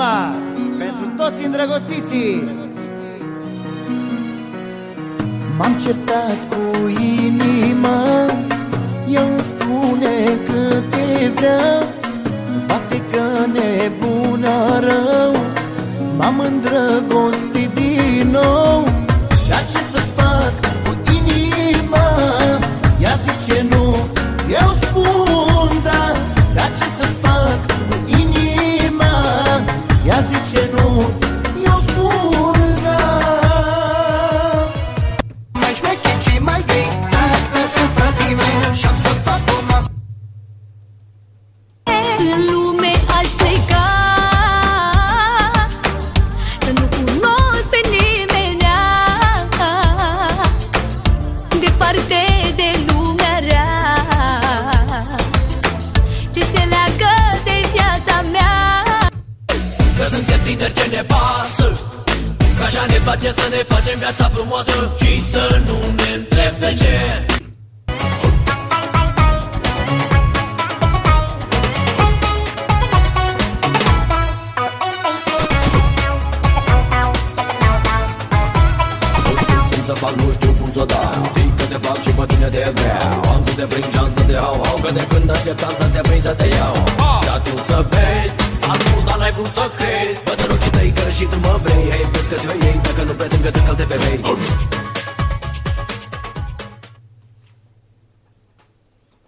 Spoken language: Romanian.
acum pentru toți îndrăgostiții. M-am certat cu inima Ea îmi spune că te vrea Poate că nebuna rău M-am îndrăgostit din nou nu cunosc pe nimeni Departe de lumea rea. Ce se leagă de viața mea? Că suntem tineri ce ne pasă Că așa ne place să ne facem viața frumoasă Și să nu ne să fac, nu știu cum să dau. Știi că te fac și pe tine te vreau. Am să te prind și am să te hau. Hau că de când așteptam să te prind să te iau. Și atunci să vezi Am spus, dar n-ai vrut să crezi. Văd în ochii tăi că și tu mă vrei. Hei, vezi că ți-o iei Dacă nu presând găsesc alte femei